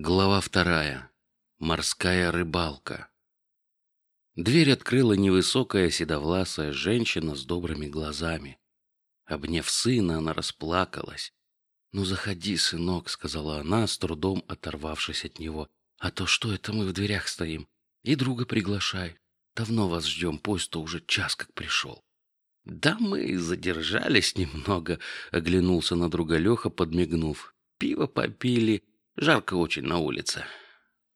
Глава вторая. Морская рыбалка. Дверь открыла невысокая седовласая женщина с добрыми глазами. Обняв сына, она расплакалась. Ну заходи, сынок, сказала она, с трудом оторвавшись от него. А то что это мы в дверях стоим? И друга приглашай. Давно вас ждем, поезд-то уже час как пришел. Да мы задержались немного, оглянулся на друга Леха, подмигнув. Пиво попили, Жарко очень на улице.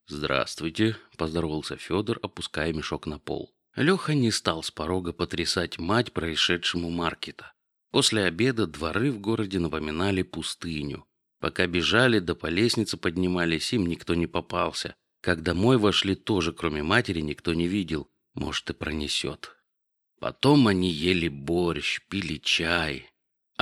Здравствуйте, поздоровался Федор, опуская мешок на пол. Леха не стал с порога потрясать мать происшедшему маркета. После обеда дворы в городе напоминали пустыню. Пока бежали, да по лестнице поднимались, им никто не попался. Как домой вошли, тоже кроме матери никто не видел. Может и пронесет. Потом они ели борщ, пили чай,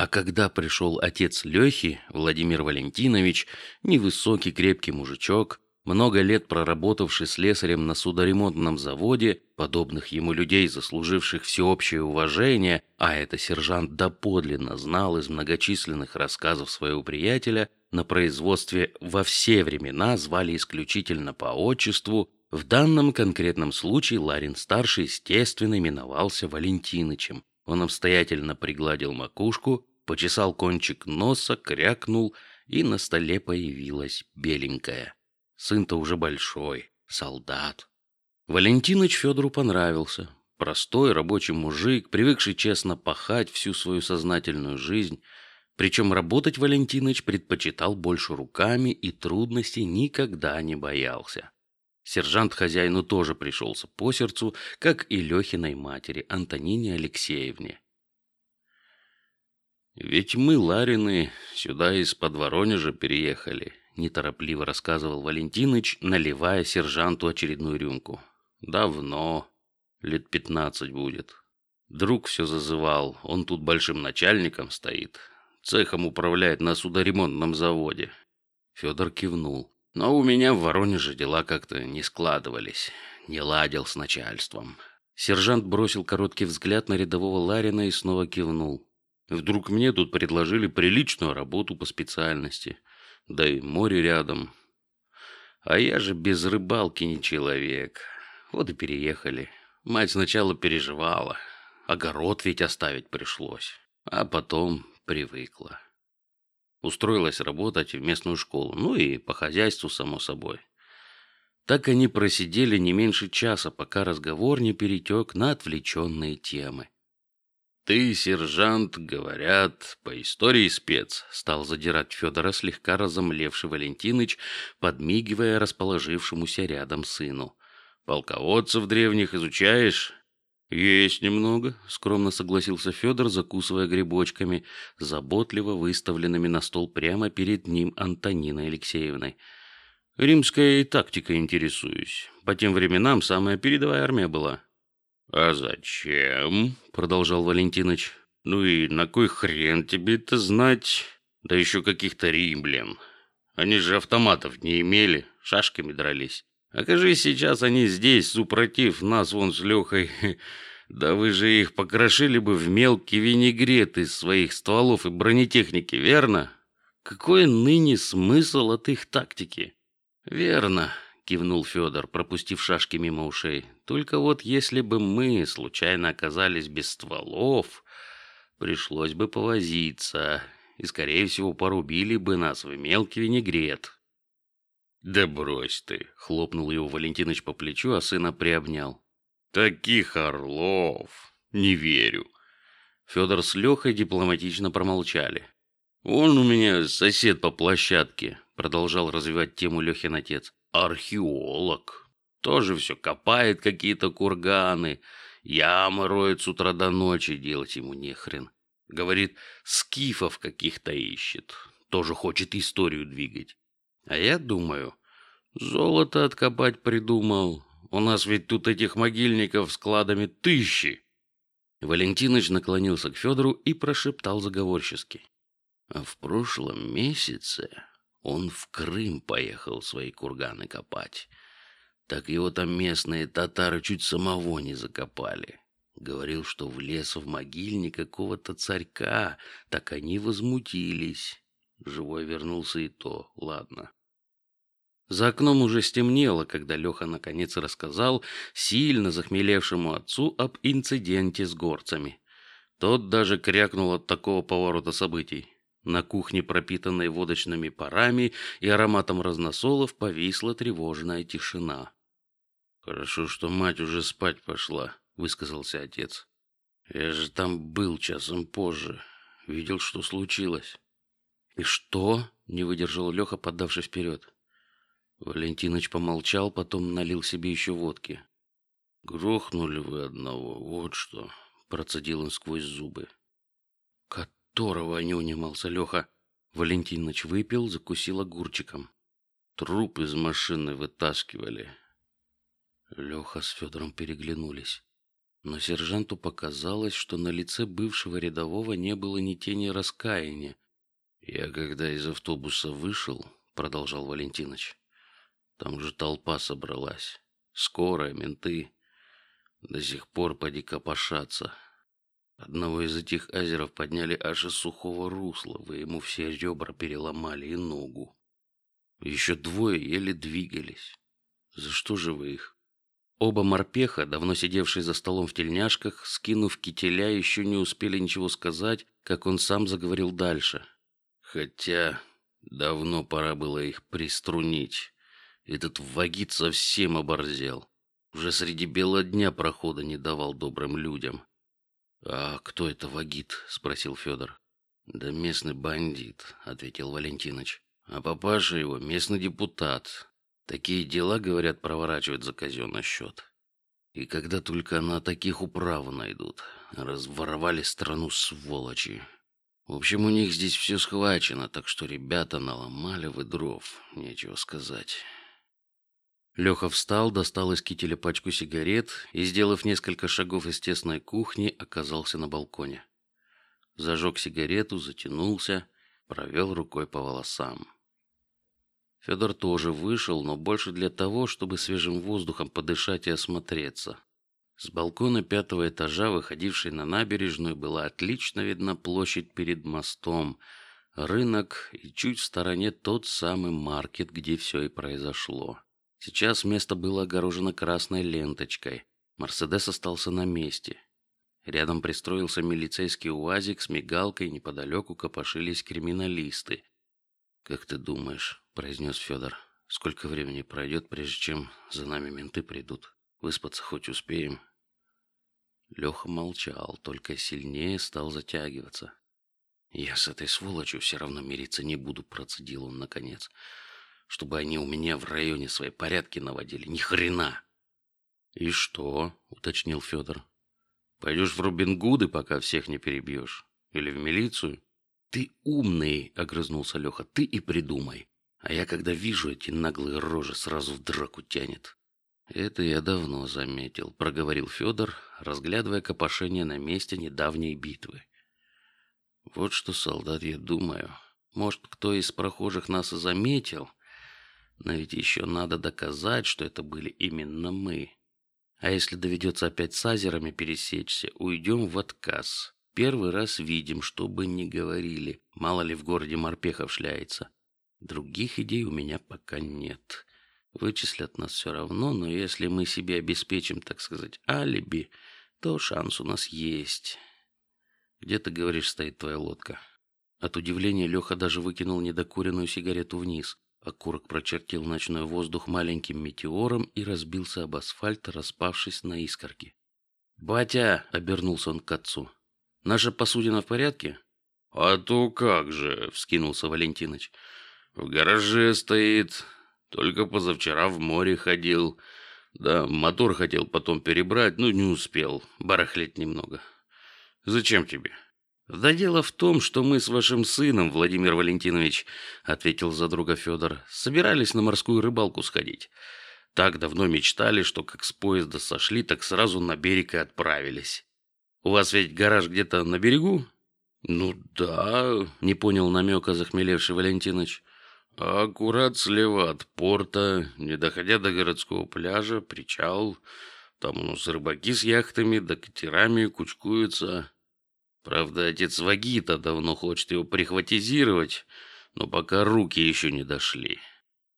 а когда пришел отец Лехи, Владимир Валентинович, невысокий крепкий мужичок, много лет проработавший слесарем на судоремонтном заводе, подобных ему людей, заслуживших всеобщее уважение, а это сержант доподлинно знал из многочисленных рассказов своего приятеля, на производстве во все времена звали исключительно по отчеству. В данном конкретном случае Ларин старший естественно именовался Валентинычем. Он обстоятельно пригладил макушку, почесал кончик носа, крякнул, и на столе появилась беленькая. Сын-то уже большой, солдат. Валентиныч Федору понравился. Простой рабочий мужик, привыкший честно пахать всю свою сознательную жизнь. Причем работать Валентиныч предпочитал больше руками и трудностей никогда не боялся. Сержант хозяину тоже пришелся по сердцу, как и Лехиной матери Антонине Алексеевне. Ведь мы, Ларины, сюда из под Воронежа переехали, неторопливо рассказывал Валентиныч, наливая сержанту очередную рюмку. Давно, лет пятнадцать будет. Друг все зазывал, он тут большим начальником стоит, цехом управляет на судоремонтном заводе. Федор кивнул. Но у меня в Воронеже дела как-то не складывались, не ладил с начальством. Сержант бросил короткий взгляд на рядового Ларина и снова кивнул. Вдруг мне тут предложили приличную работу по специальности, да и море рядом. А я же без рыбалки не человек. Вот и переехали. Мать сначала переживала, огород ведь оставить пришлось, а потом привыкла. Устроилась работать в местную школу, ну и по хозяйству само собой. Так они просидели не меньше часа, пока разговор не перетек на отвлеченные темы. Ты, сержант, говорят, по истории спец, стал задирать Федора слегка разомлевший Валентиныч, подмигивая расположившемуся рядом сыну. Полководцев древних изучаешь? Есть немного, скромно согласился Федор, закусывая грибочками, заботливо выставленными на стол прямо перед ним Антониной Алексеевной. Римская тактика интересуюсь. По тем временам самая передовая армия была. А зачем? продолжал Валентинович. Ну и на кой хрен тебе это знать? Да еще каких-то римлян. Они же автоматов не имели, шашками дрались. Окажи сейчас они здесь, супротив нас вон с Лехой. Да вы же их покрошили бы в мелкий винегрет из своих стволов и бронетехники, верно? Какой ныне смысл от их тактики? Верно, кивнул Федор, пропустив шашки мимо ушей. Только вот если бы мы случайно оказались без стволов, пришлось бы повозиться, и скорее всего порубили бы нас в мелкий винегрет. Да брось ты, хлопнул его Валентинович по плечу, а сына приобнял. Таких орлов не верю. Федор с Лехой дипломатично промолчали. Он у меня сосед по площадке, продолжал развивать тему Лехин отец археолог. Тоже все копает какие-то курганы, ямы роет с утра до ночи, делать ему нехрен. Говорит, скифов каких-то ищет, тоже хочет историю двигать. А я думаю, золото откопать придумал. У нас ведь тут этих могильников складами тысячи. Валентинович наклонился к Федору и прошептал заговорчески: "А в прошлом месяце он в Крым поехал свои курганы копать. Так его там местные татары чуть самого не закопали. Говорил, что влез в могильник какого-то царька, так они возмутились. Живой вернулся и то, ладно. За окном уже стемнело, когда Леха наконец рассказал сильно захмелевшему отцу об инциденте с горцами. Тот даже крякнул от такого поворота событий. На кухне, пропитанной водочными парами и ароматом разносолов, повисла тревожная тишина. Хорошо, что мать уже спать пошла, высказался отец. Я же там был часом позже, видел, что случилось. И что? Не выдержал Леха, поддавшись вперед. Валентинович помолчал, потом налил себе еще водки. Грохнули вы одного, вот что, процедил он сквозь зубы. Которого не унимался Леха. Валентинович выпил, закусил огурчиком. Труп из машины вытаскивали. Леха с Федором переглянулись, но сержанту показалось, что на лице бывшего рядового не было ни тени раскаяния. Я когда из автобуса вышел, продолжал Валентинович, там же толпа собралась. Скорая, менты. До сих пор поди копошатся. Одного из этих азеров подняли аж из сухого русла, вы ему все ребра переломали и ногу. Еще двое еле двигались. За что же вы их? Оба морпеха, давно сидевшие за столом в тельняшках, скинув кителя, еще не успели ничего сказать, как он сам заговорил дальше. Хотя давно пора было их приструнить. Этот вагит совсем оборзел. Уже среди бела дня прохода не давал добрым людям. А кто это вагит? спросил Федор. Да местный бандит, ответил Валентинович. А папаша его местный депутат. Такие дела, говорят, проворачивать за казенный счет. И когда только на таких управу найдут, разворовали страну сволочи. В общем, у них здесь все схвачено, так что ребята наломали вы дров, нечего сказать. Леха встал, достал из кителя пачку сигарет и, сделав несколько шагов из тесной кухни, оказался на балконе. Зажег сигарету, затянулся, провел рукой по волосам. Федор тоже вышел, но больше для того, чтобы свежим воздухом подышать и осмотреться. С балкона пятого этажа, выходившей на набережную, была отлично видна площадь перед мостом, рынок и чуть в стороне тот самый маркет, где все и произошло. Сейчас место было огорожено красной ленточкой. Мерседес остался на месте. Рядом пристроился милицейский УАЗик с мигалкой, неподалеку копошились криминалисты. Как ты думаешь, произнес Федор, сколько времени пройдет, прежде чем за нами менты придут? Выспаться хоть успеем? Леха молчал, только сильнее стал затягиваться. Я с этой сволочью все равно мириться не буду, процедил он наконец чтобы они у меня в районе свои порядки наводили. Ни хрена. И что? уточнил Федор. Пойдешь в Робин Гуды, пока всех не перебьешь, или в милицию? Ты умный, огрызнулся Леха. Ты и придумай. А я когда вижу эти наглые рожи, сразу в драку тянет. Это я давно заметил, проговорил Федор, разглядывая копошение на месте недавней битвы. Вот что, солдат, я думаю. Может, кто из прохожих нас и заметил, но ведь еще надо доказать, что это были именно мы. А если доведется опять с азерами пересечься, уйдем в отказ. Первый раз видим, что бы ни говорили. Мало ли в городе морпехов шляется. Других идей у меня пока нет. Вычислят нас все равно, но если мы себе обеспечим, так сказать, алиби, то шанс у нас есть. Где ты говоришь стоит твоя лодка? От удивления Леха даже выкинул недокуренную сигарету вниз. Окурок прочертил ночной воздух маленьким метеором и разбился об асфальт, распавшись на искорки. Батя, обернулся он к отцу. Наша посудина в порядке? А то как же, вскинулся Валентинович. В гараже стоит. Только позавчера в море ходил. Да, мотор хотел потом перебрать, но не успел. Барахлить немного. Зачем тебе? Да дело в том, что мы с вашим сыном, Владимир Валентинович, ответил за друга Федор, собирались на морскую рыбалку сходить. Так давно мечтали, что как с поезда сошли, так сразу на берег и отправились. У вас ведь гараж где-то на берегу? Ну да, не понял намека захмелевший Валентинович. Аккурат слева от порта, не доходя до городского пляжа, причал. Там у нас рыбаки с яхтами да катерами кучкуются. Правда, отец Вагита давно хочет его прихватизировать, но пока руки еще не дошли.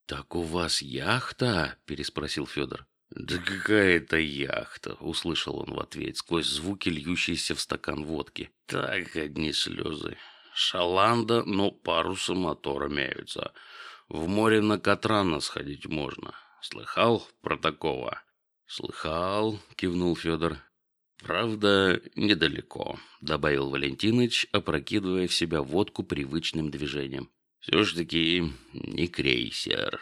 Так у вас яхта? переспросил Федор. Да какая это яхта? услышал он в ответ сквозь звуки льющиеся в стакан водки. Так одни слезы. Шаланда, но парусы мотора имеются. В море на Катрана сходить можно. Слыхал про такого? Слыхал, кивнул Федор. Правда, недалеко, добавил Валентиныч, опрокидывая в себя водку привычным движением. Все ж таки не крейсер.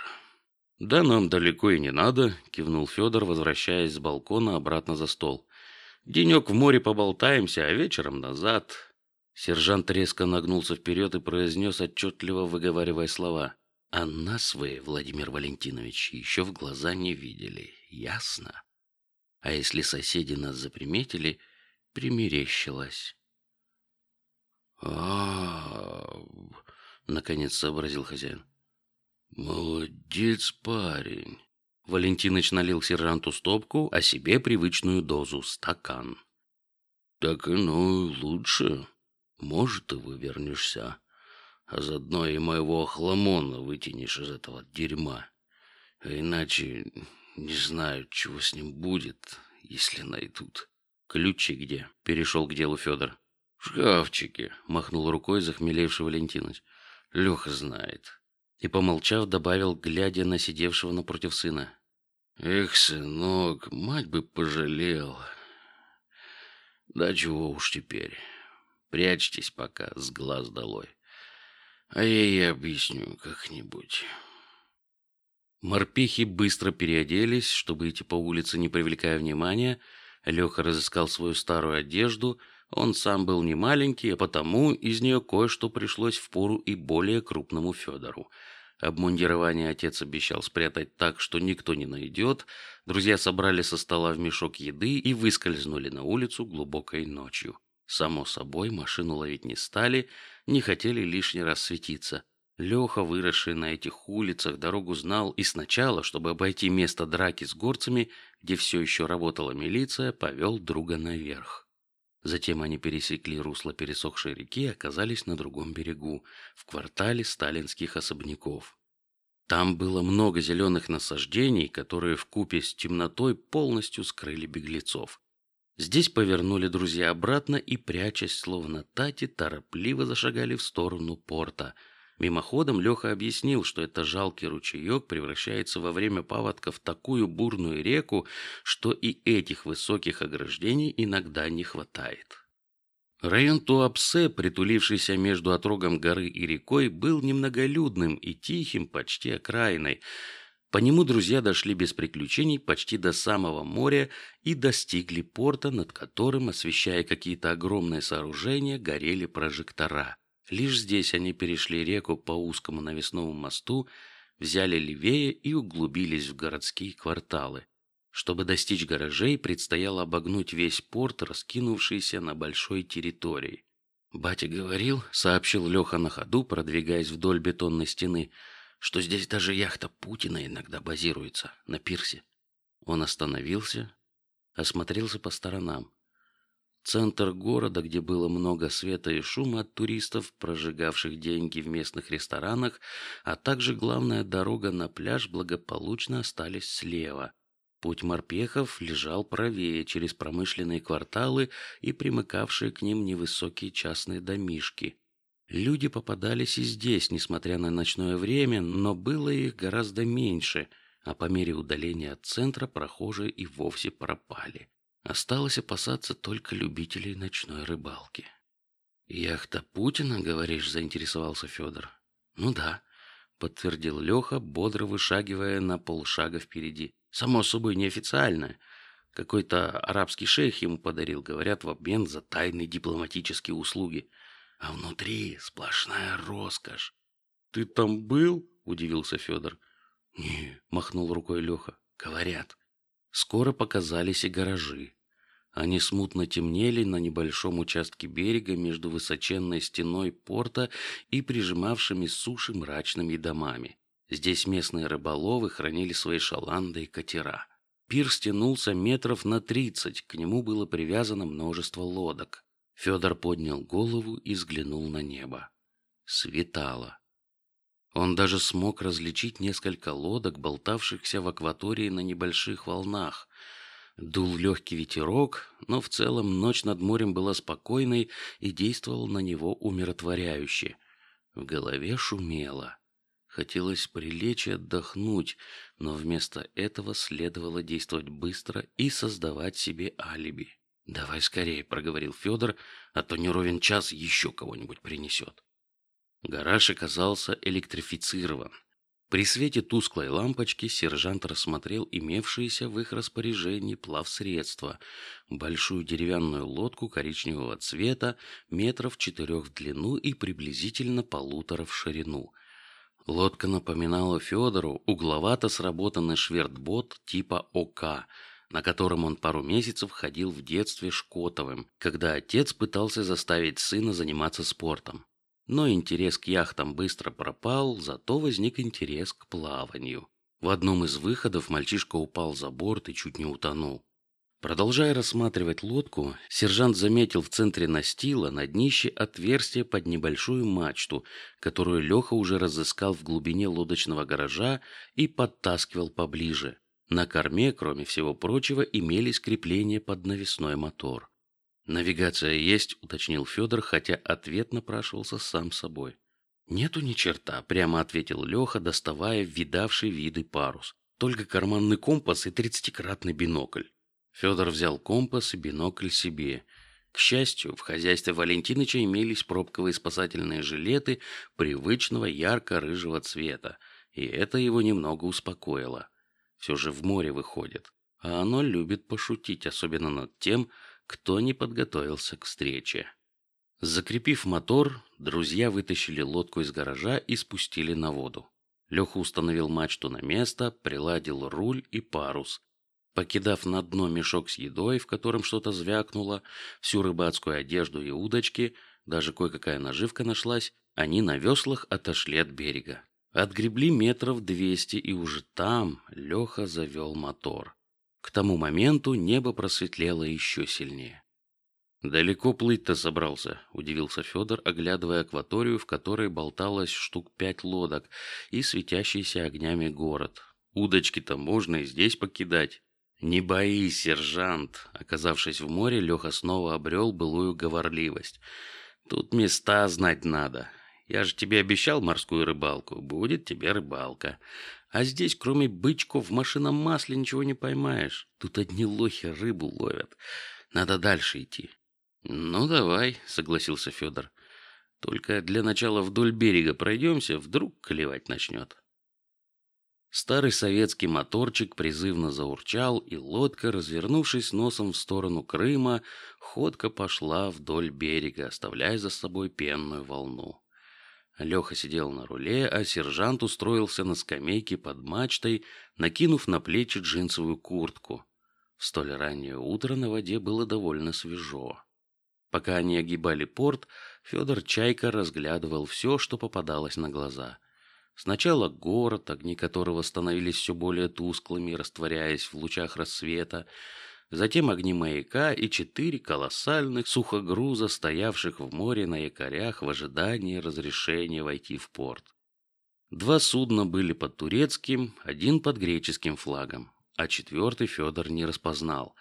Да нам далеко и не надо, кивнул Федор, возвращаясь с балкона обратно за стол. Денек в море поболтаемся, а вечером назад. Сержант резко нагнулся вперед и произнес отчетливо, выговаривая слова: "А нас вы, Владимир Валентинович, еще в глаза не видели, ясно? А если соседи нас заприметили, примерещилось." А, наконец сообразил хозяин. Молодец, парень. Валентиныч налил сержанту стопку, а себе привычную дозу стакан. Так и ну лучше. Может, ты вывернешься, а заодно и моего охламона вытянешь из этого дерьма. А иначе не знаю, чего с ним будет, если найдут. Ключи где? Перешел к делу Федор. В шкафчике, махнул рукой захмелевший Валентинович. Леха знает. И помолчав, добавил, глядя на сидевшего напротив сына: "Эх, сынок, мать бы пожалел. Да чего уж теперь. Прячьтесь пока с глаз долой, а я ей объясню как-нибудь". Морпехи быстро переоделись, чтобы идти по улице, не привлекая внимания. Леха разыскал свою старую одежду. Он сам был не маленький, а потому из нее кое-что пришлось в пору и более крупному Федору. Обмундирование отец обещал спрятать так, что никто не найдет. Друзья собрали со стола в мешок еды и выскользнули на улицу глубокой ночью. Само собой, машину ловить не стали, не хотели лишний раз светиться. Леха, выросший на этих улицах, дорогу знал и сначала, чтобы обойти место драки с горцами, где все еще работала милиция, повел друга наверх. Затем они пересекли русло пересохшей реки и оказались на другом берегу, в квартале сталинских особняков. Там было много зеленых насаждений, которые в купе с темнотой полностью скрыли беглецов. Здесь повернули друзья обратно и, прячась словно тати, торопливо зашагали в сторону порта. Мимоходом Леха объяснил, что это жалкий ручеек превращается во время паводка в такую бурную реку, что и этих высоких ограждений иногда не хватает. Район Туапсе, притулившийся между отрогом горы и рекой, был немноголюдным и тихим, почти окраиной. По нему друзья дошли без приключений почти до самого моря и достигли порта, над которым, освещая какие-то огромные сооружения, горели прожектора. Лишь здесь они перешли реку по узкому навесному мосту, взяли левее и углубились в городские кварталы. Чтобы достичь гаражей, предстояло обогнуть весь порт, раскинувшийся на большой территории. Батя говорил, сообщил Леха на ходу, продвигаясь вдоль бетонной стены, что здесь даже яхта Путина иногда базируется на пирсе. Он остановился, осмотрелся по сторонам. Центр города, где было много света и шума от туристов, прожигавших деньги в местных ресторанах, а также главная дорога на пляж благополучно остались слева. Путь морпехов лежал правее, через промышленные кварталы и примыкавшие к ним невысокие частные домишки. Люди попадались и здесь, несмотря на ночное время, но было их гораздо меньше, а по мере удаления от центра прохожие и вовсе пропали. Осталось опасаться только любителей ночной рыбалки. Яхта Путина, говоришь, заинтересовался Федор. Ну да, подтвердил Леха, бодро вышагивая на полшага впереди. Само собой неофициально. Какой-то арабский шейх ему подарил, говорят, в обмен за тайные дипломатические услуги. А внутри сплошная роскошь. Ты там был? удивился Федор. Не, махнул рукой Леха. Говорят. Скоро показались и гаражи. Они смутно темнели на небольшом участке берега между высоченной стеной порта и прижимавшими суши мрачными домами. Здесь местные рыболовы хранили свои шаланды и катера. Пир стянулся метров на тридцать, к нему было привязано множество лодок. Федор поднял голову и взглянул на небо. Светало. Он даже смог различить несколько лодок, болтавшихся в акватории на небольших волнах. Дул легкий ветерок, но в целом ночь над морем была спокойной и действовала на него умиротворяюще. В голове шумело. Хотелось прилечь и отдохнуть, но вместо этого следовало действовать быстро и создавать себе алиби. Давай скорее, проговорил Федор, а то не ровен час еще кого-нибудь принесет. Гараж оказался электрифицирован. При свете тусклой лампочки сержант рассмотрел имевшиеся в их распоряжении плавсредства, большую деревянную лодку коричневого цвета, метров четырех в длину и приблизительно полутора в ширину. Лодка напоминала Федору угловато сработанный швертбот типа ОК, на котором он пару месяцев ходил в детстве Шкотовым, когда отец пытался заставить сына заниматься спортом. Но интерес к яхтам быстро пропал, зато возник интерес к плаванию. В одном из выходов мальчишка упал за борт и чуть не утонул. Продолжая рассматривать лодку, сержант заметил в центре настила на днище отверстие под небольшую мачту, которую Леха уже разыскал в глубине лодочного гаража и подтаскивал поближе. На корме, кроме всего прочего, имелись крепления под навесной мотор. Навигация есть, уточнил Федор, хотя ответ напрашивался сам собой. Нету ни черта, прямо ответил Леха, доставая видавший виды парус. Только карманный компас и тридцатикратный бинокль. Федор взял компас и бинокль себе. К счастью, в хозяйстве Валентиныча имелись пробковые спасательные жилеты привычного ярко-рыжего цвета, и это его немного успокоило. Все же в море выходит, а оно любит пошутить, особенно над тем, кто не подготовился к встрече. Закрепив мотор, друзья вытащили лодку из гаража и спустили на воду. Леха установил мачту на место, приладил руль и парус. Покидав на дно мешок с едой, в котором что-то звякнуло, всю рыбацкую одежду и удочки, даже кое-какая наживка нашлась, они на веслах отошли от берега. Отгребли метров двести, и уже там Леха завел мотор. К тому моменту небо просветлело еще сильнее. Далеко плыть-то собрался, удивился Федор, оглядывая акваторию, в которой болталось штук пять лодок и светящийся огнями город. Удочки-то можно и здесь покидать. Не боись, сержант. Оказавшись в море, Леха снова обрел былую говорливость. Тут места знать надо. Я же тебе обещал морскую рыбалку. Будет тебе рыбалка. А здесь, кроме бычков, в машинном масле ничего не поймаешь. Тут одни лохи рыбу ловят. Надо дальше идти. Ну давай, согласился Федор. Только для начала вдоль берега пройдемся, вдруг клевать начнет. Старый советский моторчик призывно заурчал, и лодка, развернувшись носом в сторону Крыма, ходко пошла вдоль берега, оставляя за собой пенную волну. Леха сидел на руле, а сержант устроился на скамейке под мачтой, накинув на плечи джинсовую куртку. В столь раннее утро на воде было довольно свежо. Пока они огибали порт, Федор Чайка разглядывал все, что попадалось на глаза. Сначала город, огни которого становились все более тусклыми, растворяясь в лучах рассвета, затем огни маяка и четыре колоссальных сухогруза, стоявших в море на якорях в ожидании разрешения войти в порт. Два судна были под турецким, один под греческим флагом, а четвертый Федор не распознал.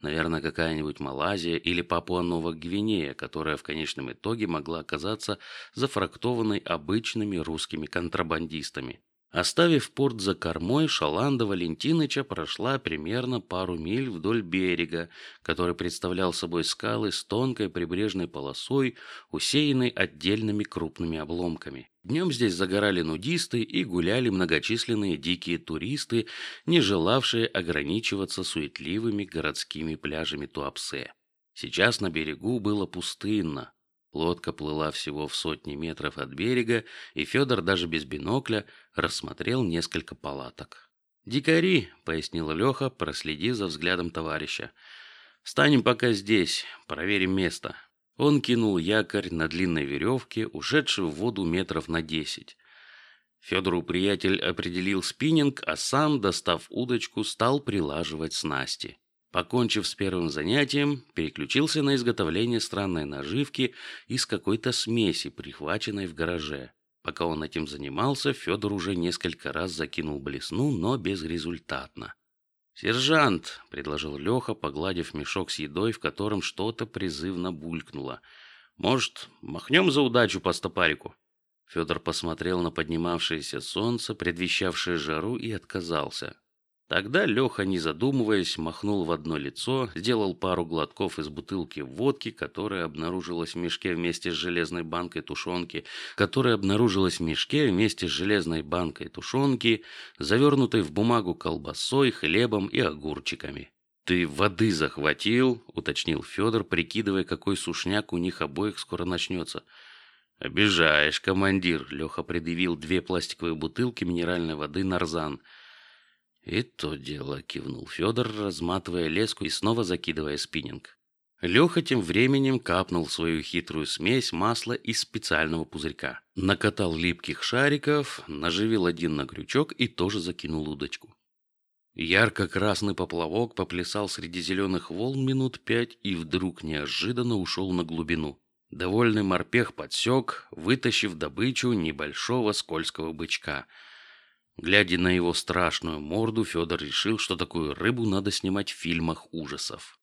Наверное, какая-нибудь Малайзия или Папуа-Новая Гвинея, которая в конечном итоге могла оказаться зафрактованной обычными русскими контрабандистами. Оставив порт за кормой, Шаланда Валентиныча прошла примерно пару миль вдоль берега, который представлял собой скалы с тонкой прибрежной полосой, усеянной отдельными крупными обломками. Днем здесь загорали нудисты и гуляли многочисленные дикие туристы, не желавшие ограничиваться суетливыми городскими пляжами Туапсе. Сейчас на берегу было пустынно, Лодка плыла всего в сотни метров от берега, и Федор даже без бинокля рассмотрел несколько палаток. Дикари, пояснил Леха, проследив за взглядом товарища. Станем пока здесь, проверим место. Он кинул якорь на длинной веревке, ушедшей в воду метров на десять. Федору приятель определил спиннинг, а сам, достав удочку, стал прилаживать снасти. Покончив с первым занятием, переключился на изготовление странной наживки из какой-то смеси, прихваченной в гараже. Пока он этим занимался, Федор уже несколько раз закинул блесну, но безрезультатно. Сержант, предложил Леха, погладив мешок с едой, в котором что-то призывно булькнуло. Может, махнем за удачу по стопарику? Федор посмотрел на поднимавшееся солнце, предвещавшее жару, и отказался. Тогда Леха, не задумываясь, махнул в одно лицо, сделал пару глотков из бутылки водки, которая обнаружилась в мешке вместе с железной банкой тушенки, которая обнаружилась в мешке вместе с железной банкой тушенки, завернутой в бумагу колбасой, хлебом и огурчиками. Ты воды захватил, уточнил Федор, прикидывая, какой сушняк у них обоих скоро начнется. Обижаешь, командир. Леха предъявил две пластиковые бутылки минеральной воды Нарзан. И то дело, кивнул Федор, разматывая леску и снова закидывая спиннинг. Леха тем временем капнул свою хитрую смесь масла из специального пузырька, накатал липких шариков, наживил один на крючок и тоже закинул удочку. Ярко-красный поплавок поплясал среди зеленых волн минут пять и вдруг неожиданно ушел на глубину. Довольный морпех подсек, вытащив добычу небольшого скользкого бычка. Глядя на его страшную морду, Федор решил, что такую рыбу надо снимать в фильмах ужасов.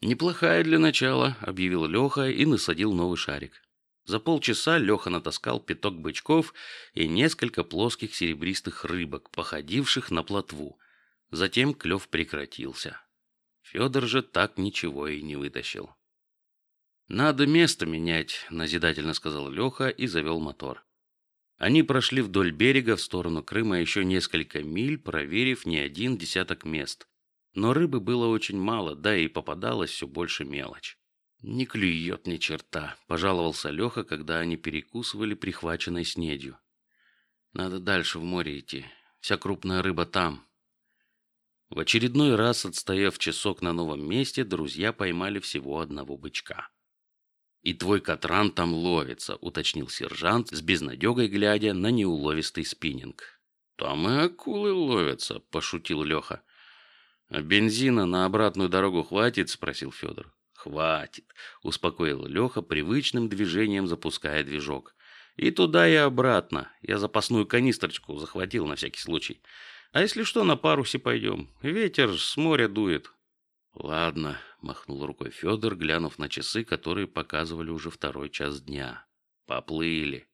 Неплохая для начала, объявил Леха и насадил новый шарик. За полчаса Леха натаскал пяток бычков и несколько плоских серебристых рыбок, походивших на плотву. Затем клев прекратился. Федор же так ничего и не вытащил. Надо место менять, назидательно сказал Леха и завел мотор. Они прошли вдоль берега в сторону Крыма еще несколько миль, проверив не один десяток мест. Но рыбы было очень мало, да и попадалось все больше мелочь. Не клюет ни черта, пожаловался Леха, когда они перекусывали прихваченной снедью. Надо дальше в море идти. Вся крупная рыба там. В очередной раз, отстояв часок на новом месте, друзья поймали всего одного бычка. И твой катран там ловится, уточнил сержант с безнадегой глядя на неуловистый спиннинг. Там и акулы ловятся, пошутил Леха. А бензина на обратную дорогу хватит? спросил Федор. Хватит, успокоил Леха привычным движением запуская движок. И туда и обратно. Я запасную канистрочку захватил на всякий случай. А если что, на парусе пойдем. Ветер с моря дует. Ладно, махнул рукой Федор, глянув на часы, которые показывали уже второй час дня. Поплыли.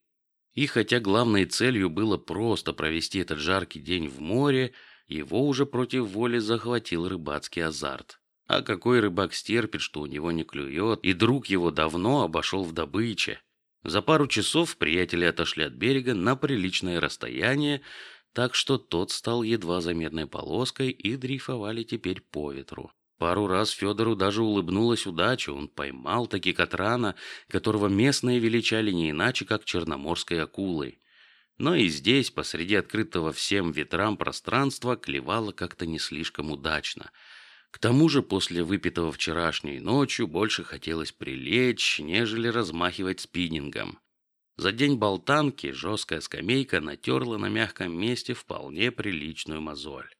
И хотя главной целью было просто провести этот жаркий день в море, его уже против воли захватил рыбацкий азарт. А какой рыбак стерпит, что у него не клюет, и друг его давно обошел в добыче. За пару часов приятели отошли от берега на приличное расстояние, так что тот стал едва заметной полоской и дрейфовали теперь по ветру. Пару раз Федору даже улыбнулась удача, он поймал таки Катрана, которого местные величали не иначе, как черноморской акулой. Но и здесь, посреди открытого всем ветрам пространства, клевало как-то не слишком удачно. К тому же после выпитого вчерашней ночью больше хотелось прилечь, нежели размахивать спиннингом. За день болтанки жесткая скамейка натерла на мягком месте вполне приличную мозоль.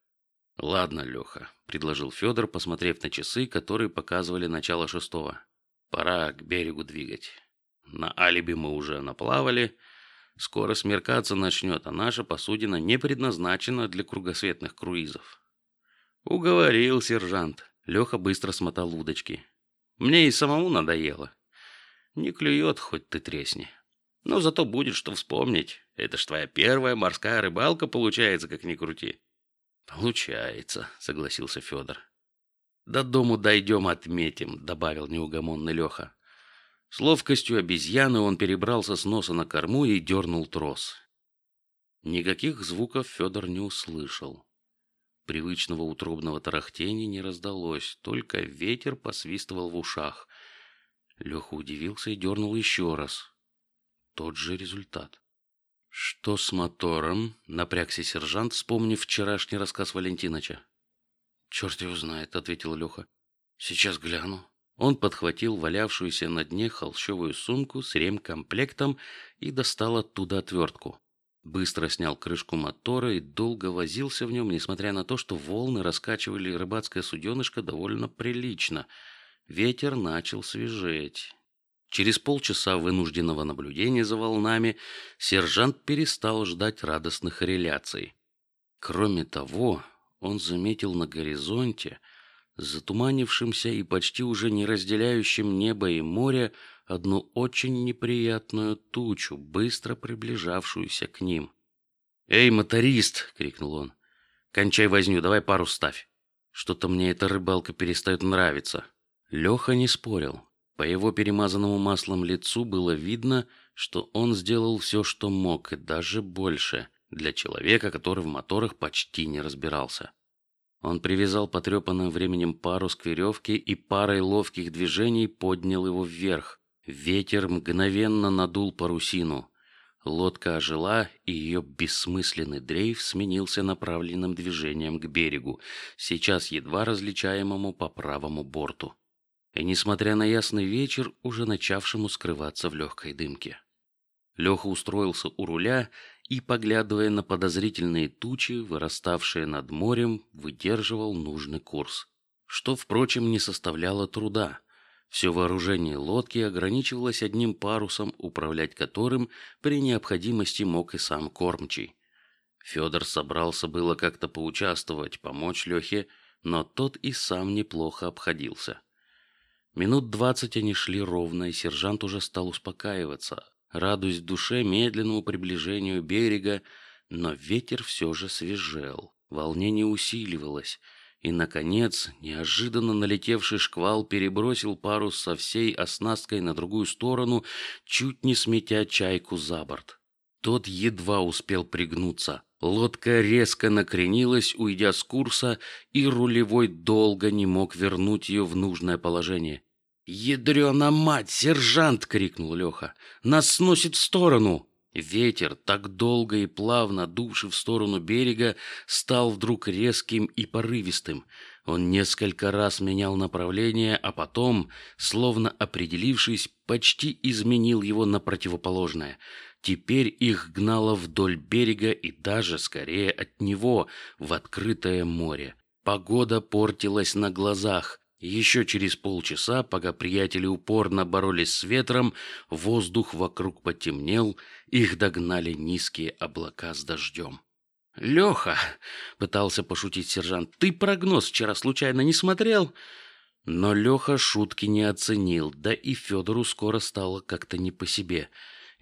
Ладно, Леха, предложил Федор, посмотрев на часы, которые показывали начало шестого. Пора к берегу двигать. На алиби мы уже наплавали. Скоро смеркаться начнет, а наша посудина не предназначена для кругосветных круизов. Уговорил сержант. Леха быстро смотал удочки. Мне и самому надоело. Не клюет, хоть ты тресни. Но зато будет что вспомнить. Это ж твоя первая морская рыбалка получается, как ни крути. Получается, согласился Федор. До дому дойдем, отметим, добавил неугомонный Леха. С ловкостью обезьяны он перебрался с носа на корму и дернул трос. Никаких звуков Федор не услышал. Привычного утробного тарахтения не раздалось, только ветер посвистывал в ушах. Леха удивился и дернул еще раз. Тот же результат. Что с мотором? Напрягся сержант, вспомнив вчерашний рассказ Валентиноча. Черт его знает, ответил Леха. Сейчас гляну. Он подхватил валявшуюся на дне холщовую сумку с ремкомплектом и достал оттуда отвертку. Быстро снял крышку мотора и долго возился в нем, несмотря на то, что волны раскачивали рыбацкое суденышко довольно прилично. Ветер начал свежеть. Через полчаса вынужденного наблюдения за волнами сержант перестал ждать радостных реляций. Кроме того, он заметил на горизонте, затуманившемся и почти уже не разделяющем небо и море, одну очень неприятную тучу, быстро приближавшуюся к ним. «Эй, моторист!» — крикнул он. «Кончай возню, давай пару ставь. Что-то мне эта рыбалка перестает нравиться». Леха не спорил. По его перемазанному маслом лицу было видно, что он сделал все, что мог, и даже больше для человека, который в моторах почти не разбирался. Он привязал потрепанным временем парус к веревке и парой ловких движений поднял его вверх. Ветер мгновенно надул парусину. Лодка ожила, и ее бессмысленный дрейф сменился направленным движением к берегу, сейчас едва различаемому по правому борту и, несмотря на ясный вечер, уже начавшему скрываться в легкой дымке. Леха устроился у руля и, поглядывая на подозрительные тучи, выраставшие над морем, выдерживал нужный курс, что, впрочем, не составляло труда. Все вооружение лодки ограничивалось одним парусом, управлять которым при необходимости мог и сам кормчий. Федор собрался было как-то поучаствовать, помочь Лехе, но тот и сам неплохо обходился. Минут двадцать они шли ровно, и сержант уже стал успокаиваться, радуясь в душе медленному приближению берега, но ветер все же свежел, волнение усиливалось, и, наконец, неожиданно налетевший шквал перебросил парус со всей оснасткой на другую сторону, чуть не сметя чайку за борт. Тот едва успел пригнуться. Лодка резко накренилась, уйдя с курса, и рулевой долго не мог вернуть ее в нужное положение. «Ядрена мать, сержант!» — крикнул Леха. «Нас сносит в сторону!» Ветер, так долго и плавно дувший в сторону берега, стал вдруг резким и порывистым. Он несколько раз менял направление, а потом, словно определившись, почти изменил его на противоположное — Теперь их гнало вдоль берега и даже скорее от него в открытое море. Погода портилась на глазах. Еще через полчаса, пока приятели упорно боролись с ветром, воздух вокруг потемнел, их догнали низкие облака с дождем. Леха, пытался пошутить сержант, ты прогноз вчера случайно не смотрел? Но Леха шутки не оценил, да и Федору скоро стало как-то не по себе.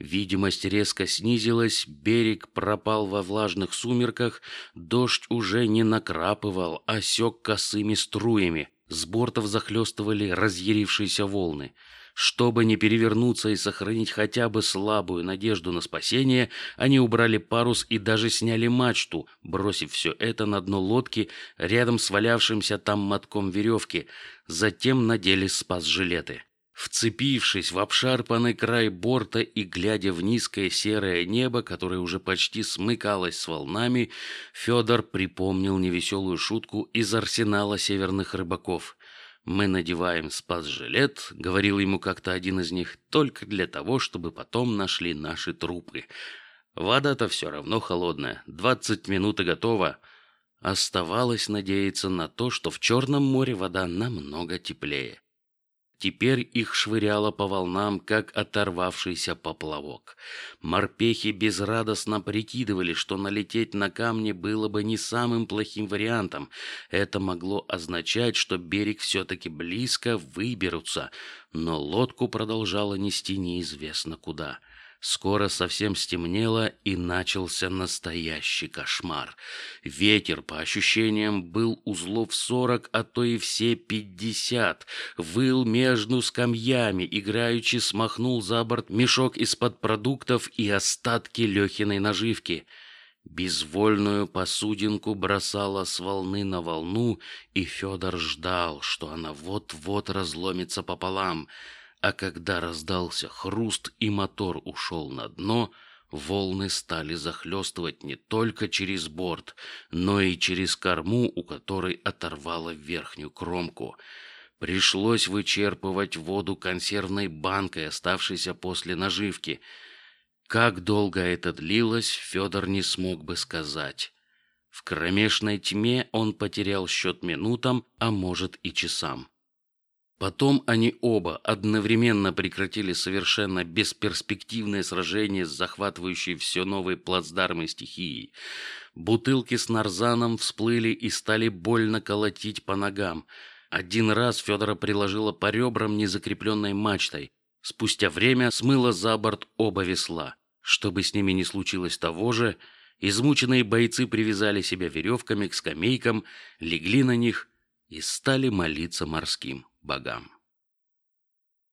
Видимость резко снизилась, берег пропал во влажных сумерках, дождь уже не накрапывал, а сек косыми струями. С бортов захлестывали разъярившиеся волны. Чтобы не перевернуться и сохранить хотя бы слабую надежду на спасение, они убрали парус и даже сняли мачту, бросив все это на дно лодки рядом с валявшимся там мотком веревки. Затем надели спас-жилеты. Вцепившись в обшарпанный край борта и глядя в низкое серое небо, которое уже почти смыкалось с волнами, Федор припомнил невеселую шутку из арсенала северных рыбаков. «Мы надеваем спас-жилет», — говорил ему как-то один из них, — «только для того, чтобы потом нашли наши трупы. Вода-то все равно холодная, двадцать минут и готово». Оставалось надеяться на то, что в Черном море вода намного теплее. Теперь их швыряло по волнам, как оторвавшийся поплавок. Морпехи безрадостно прикидывали, что налететь на камни было бы не самым плохим вариантом. Это могло означать, что берег все-таки близко выберутся, но лодку продолжало нести неизвестно куда. Скоро совсем стемнело и начался настоящий кошмар. Ветер, по ощущениям, был узлов сорок, а то и все пятьдесят. Выл между скамьями, играючи смахнул за борт мешок из-под продуктов и остатки Лехиной наживки. Безвольную посудинку бросала с волны на волну, и Федор ждал, что она вот-вот разломится пополам. А когда раздался хруст и мотор ушел на дно, волны стали захлестывать не только через борт, но и через корму, у которой оторвало верхнюю кромку. Пришлось вычерпывать воду консервной банкой, оставшейся после наживки. Как долго это длилось, Федор не смог бы сказать. В кромешной тьме он потерял счет минутам, а может и часам. Потом они оба одновременно прекратили совершенно бесперспективное сражение с захватывающей все новые плацдармы стихией. Бутылки с нарзаном всплыли и стали больно колотить по ногам. Один раз Федора приложила по ребрам незакрепленной мачтой. Спустя время смыло за борт оба весла. Чтобы с ними не случилось того же, измученные бойцы привязали себя веревками к скамейкам, легли на них и стали молиться морским богам.